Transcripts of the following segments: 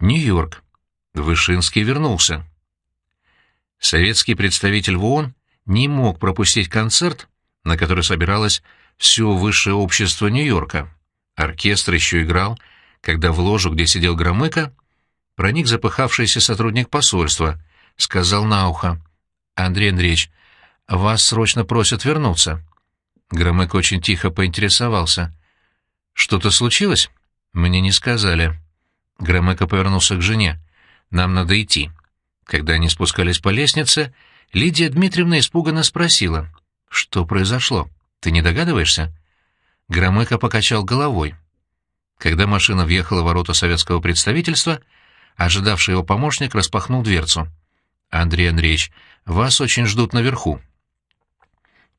Нью-Йорк. Вышинский вернулся. Советский представитель в ООН не мог пропустить концерт, на который собиралось все высшее общество Нью-Йорка. Оркестр еще играл, когда в ложу, где сидел Громыко, проник запыхавшийся сотрудник посольства, сказал на ухо. «Андрей Андреевич, вас срочно просят вернуться». Громыко очень тихо поинтересовался. «Что-то случилось?» «Мне не сказали». Громыко повернулся к жене. «Нам надо идти». Когда они спускались по лестнице, Лидия Дмитриевна испуганно спросила. «Что произошло? Ты не догадываешься?» Громыко покачал головой. Когда машина въехала в ворота советского представительства, ожидавший его помощник распахнул дверцу. «Андрей Андреевич, вас очень ждут наверху».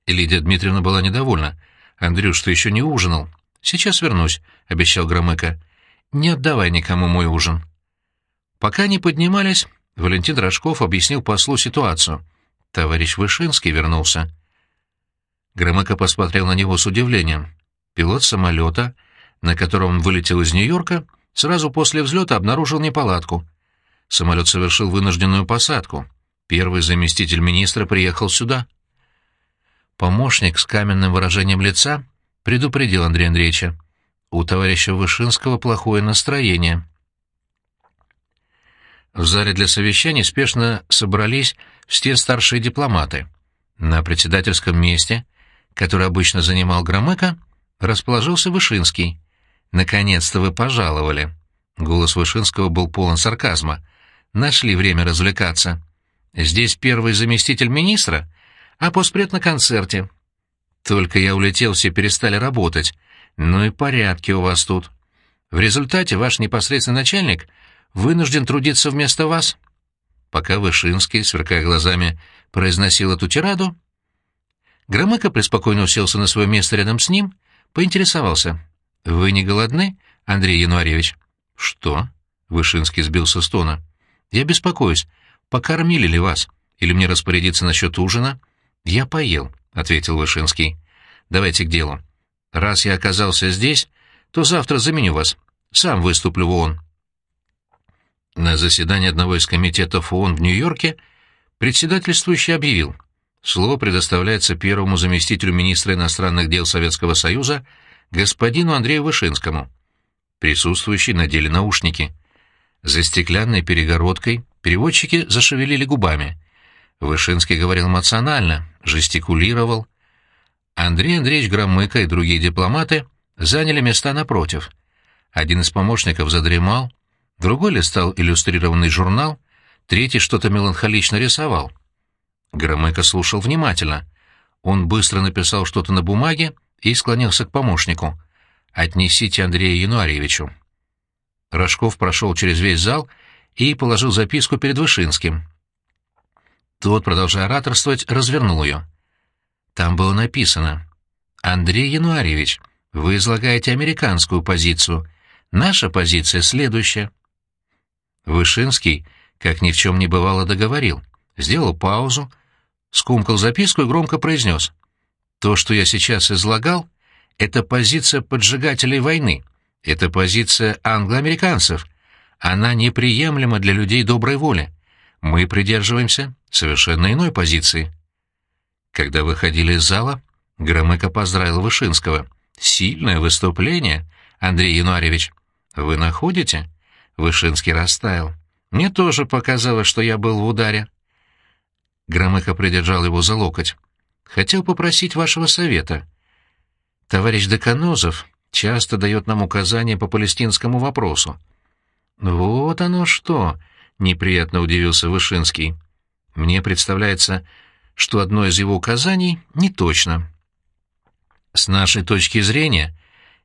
Лидия Дмитриевна была недовольна. «Андрюш, ты еще не ужинал?» «Сейчас вернусь», — обещал Громыко. «Не отдавай никому мой ужин». Пока они поднимались, Валентин Рожков объяснил послу ситуацию. Товарищ Вышинский вернулся. Громыко посмотрел на него с удивлением. Пилот самолета, на котором он вылетел из Нью-Йорка, сразу после взлета обнаружил неполадку. Самолет совершил вынужденную посадку. Первый заместитель министра приехал сюда. Помощник с каменным выражением лица предупредил Андрея Андреевича. У товарища Вышинского плохое настроение. В зале для совещаний спешно собрались все старшие дипломаты. На председательском месте, которое обычно занимал Громыко, расположился Вышинский. «Наконец-то вы пожаловали!» Голос Вышинского был полон сарказма. «Нашли время развлекаться. Здесь первый заместитель министра, а постпред на концерте. Только я улетел, все перестали работать. Ну и порядки у вас тут. В результате ваш непосредственный начальник — вынужден трудиться вместо вас». Пока Вышинский, сверкая глазами, произносил эту тираду, Громыко преспокойно уселся на свое место рядом с ним, поинтересовался. «Вы не голодны, Андрей Януарьевич?» «Что?» — Вышинский сбился с тона. «Я беспокоюсь. Покормили ли вас? Или мне распорядиться насчет ужина?» «Я поел», — ответил Вышинский. «Давайте к делу. Раз я оказался здесь, то завтра заменю вас. Сам выступлю в ООН». На заседании одного из комитетов ООН в Нью-Йорке председательствующий объявил, слово предоставляется первому заместителю министра иностранных дел Советского Союза господину Андрею Вышинскому. Присутствующие надели наушники. За стеклянной перегородкой переводчики зашевелили губами. Вышинский говорил эмоционально, жестикулировал. Андрей Андреевич Громыко и другие дипломаты заняли места напротив. Один из помощников задремал, Другой листал иллюстрированный журнал, третий что-то меланхолично рисовал. Громыко слушал внимательно. Он быстро написал что-то на бумаге и склонился к помощнику. «Отнесите Андрею Януарьевичу». Рожков прошел через весь зал и положил записку перед Вышинским. Тот, продолжая ораторствовать, развернул ее. Там было написано «Андрей Януарьевич, вы излагаете американскую позицию. Наша позиция следующая». Вышинский, как ни в чем не бывало, договорил. Сделал паузу, скумкал записку и громко произнес. «То, что я сейчас излагал, это позиция поджигателей войны. Это позиция англоамериканцев. Она неприемлема для людей доброй воли. Мы придерживаемся совершенно иной позиции». Когда выходили из зала, Громыко поздравил Вышинского. «Сильное выступление, Андрей Януаревич. Вы находите?» Вышинский растаял. Мне тоже показалось, что я был в ударе. Громыко придержал его за локоть. Хотел попросить вашего совета. Товарищ Деканозов часто дает нам указания по палестинскому вопросу. Вот оно что, неприятно удивился Вышинский. Мне представляется, что одно из его указаний не точно. С нашей точки зрения,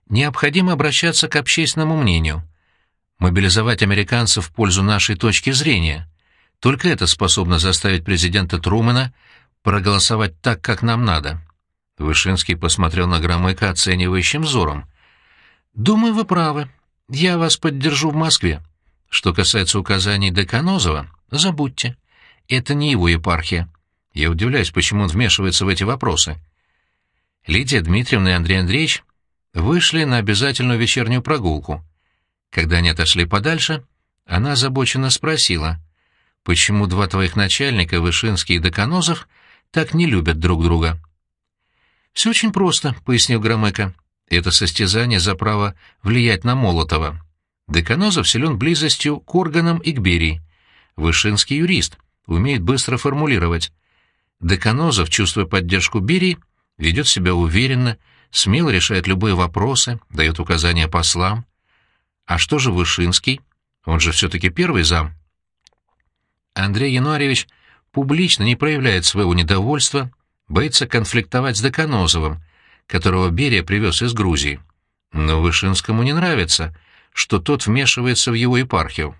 необходимо обращаться к общественному мнению — мобилизовать американцев в пользу нашей точки зрения. Только это способно заставить президента Трумэна проголосовать так, как нам надо. Вышинский посмотрел на Громыка оценивающим взором. «Думаю, вы правы. Я вас поддержу в Москве. Что касается указаний Деканозова, забудьте. Это не его епархия. Я удивляюсь, почему он вмешивается в эти вопросы». Лидия Дмитриевна и Андрей Андреевич вышли на обязательную вечернюю прогулку — когда они отошли подальше, она озабоченно спросила, «Почему два твоих начальника, Вышинский и Доконозов, так не любят друг друга?» «Все очень просто», — пояснил Громыко. «Это состязание за право влиять на Молотова. Деканозов силен близостью к органам и к Берии. Вышинский юрист, умеет быстро формулировать. Деканозов, чувствуя поддержку Берии, ведет себя уверенно, смело решает любые вопросы, дает указания послам. А что же Вышинский? Он же все-таки первый зам. Андрей Януаревич публично не проявляет своего недовольства, боится конфликтовать с Деканозовым, которого Берия привез из Грузии. Но Вышинскому не нравится — что тот вмешивается в его епархию.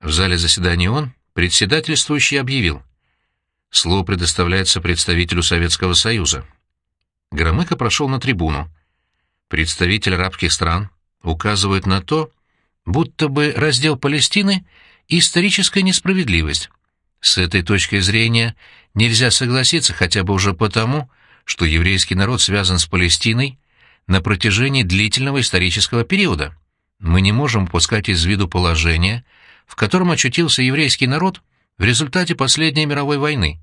В зале заседания он, председательствующий, объявил. Слово предоставляется представителю Советского Союза. Громыко прошел на трибуну. Представитель арабских стран указывает на то, будто бы раздел Палестины — историческая несправедливость. С этой точки зрения нельзя согласиться хотя бы уже потому, что еврейский народ связан с Палестиной на протяжении длительного исторического периода. Мы не можем упускать из виду положение, в котором очутился еврейский народ в результате последней мировой войны.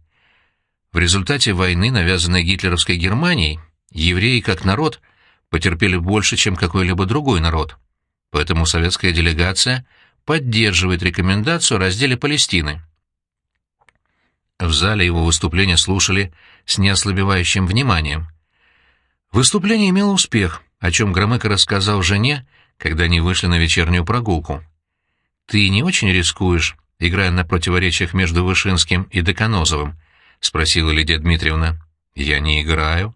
В результате войны, навязанной гитлеровской Германией, евреи как народ потерпели больше, чем какой-либо другой народ. Поэтому советская делегация поддерживает рекомендацию о разделе Палестины. В зале его выступления слушали с неослабевающим вниманием. Выступление имело успех, о чем Громыко рассказал жене, когда они вышли на вечернюю прогулку. «Ты не очень рискуешь, играя на противоречиях между Вышинским и Деканозовым?» — спросила Лидия Дмитриевна. «Я не играю».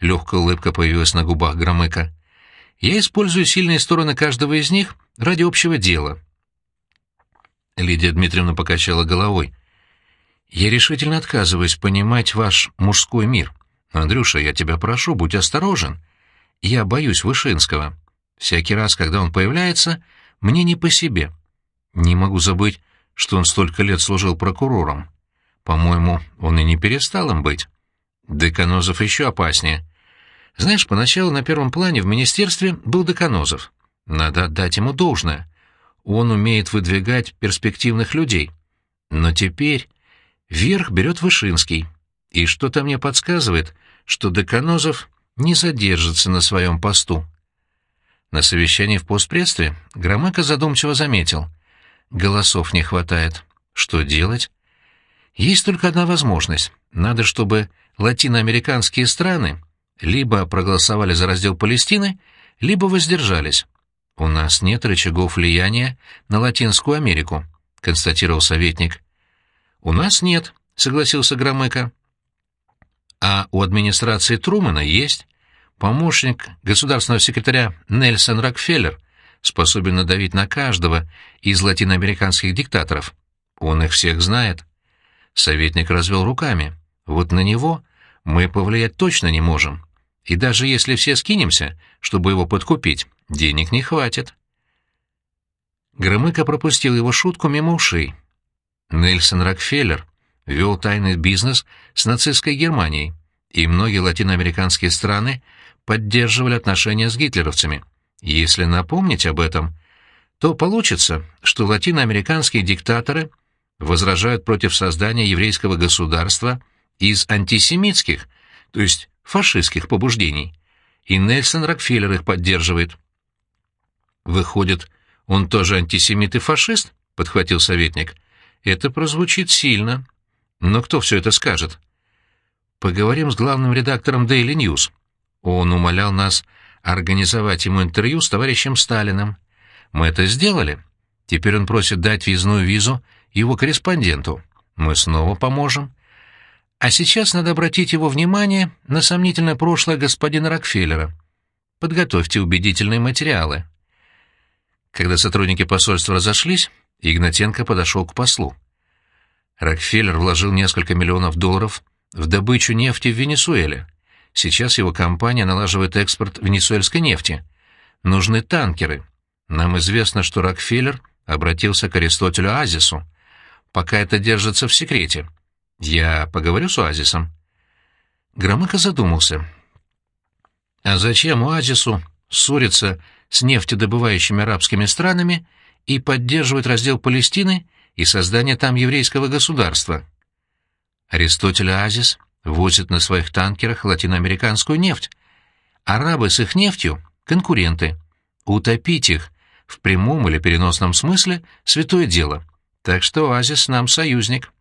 Легкая улыбка появилась на губах Громыка. «Я использую сильные стороны каждого из них ради общего дела». Лидия Дмитриевна покачала головой. «Я решительно отказываюсь понимать ваш мужской мир. «Андрюша, я тебя прошу, будь осторожен. Я боюсь Вышинского. Всякий раз, когда он появляется, мне не по себе. Не могу забыть, что он столько лет служил прокурором. По-моему, он и не перестал им быть. Деканозов еще опаснее. Знаешь, поначалу на первом плане в министерстве был Деканозов. Надо отдать ему должное. Он умеет выдвигать перспективных людей. Но теперь верх берет Вышинский. И что-то мне подсказывает, что Деканозов не задержится на своем посту. На совещании в постпредстве Громыко задумчиво заметил. Голосов не хватает. Что делать? Есть только одна возможность. Надо, чтобы латиноамериканские страны либо проголосовали за раздел Палестины, либо воздержались. «У нас нет рычагов влияния на Латинскую Америку», — констатировал советник. «У нас нет», — согласился Громыко. А у администрации Трумана есть помощник государственного секретаря Нельсон Рокфеллер, способен надавить на каждого из латиноамериканских диктаторов. Он их всех знает. Советник развел руками. Вот на него мы повлиять точно не можем. И даже если все скинемся, чтобы его подкупить, денег не хватит. Громыко пропустил его шутку мимо ушей. Нельсон Рокфеллер вел тайный бизнес с нацистской Германией, и многие латиноамериканские страны поддерживали отношения с гитлеровцами. Если напомнить об этом, то получится, что латиноамериканские диктаторы возражают против создания еврейского государства из антисемитских, то есть фашистских побуждений, и Нельсон Рокфеллер их поддерживает. «Выходит, он тоже антисемит и фашист?» — подхватил советник. «Это прозвучит сильно», но кто все это скажет? Поговорим с главным редактором Daily News. Он умолял нас организовать ему интервью с товарищем Сталиным. Мы это сделали. Теперь он просит дать въездную визу его корреспонденту. Мы снова поможем. А сейчас надо обратить его внимание на сомнительное прошлое господина Рокфеллера. Подготовьте убедительные материалы. Когда сотрудники посольства разошлись, Игнатенко подошел к послу. Рокфеллер вложил несколько миллионов долларов в добычу нефти в Венесуэле. Сейчас его компания налаживает экспорт венесуэльской нефти. Нужны танкеры. Нам известно, что Рокфеллер обратился к Аристотелю Азису. Пока это держится в секрете. Я поговорю с Оазисом. Громыко задумался. А зачем Оазису ссориться с нефтедобывающими арабскими странами и поддерживают раздел Палестины и создание там еврейского государства. Аристотель и Азис возят на своих танкерах латиноамериканскую нефть. Арабы с их нефтью — конкуренты. Утопить их в прямом или переносном смысле — святое дело. Так что Азис нам союзник.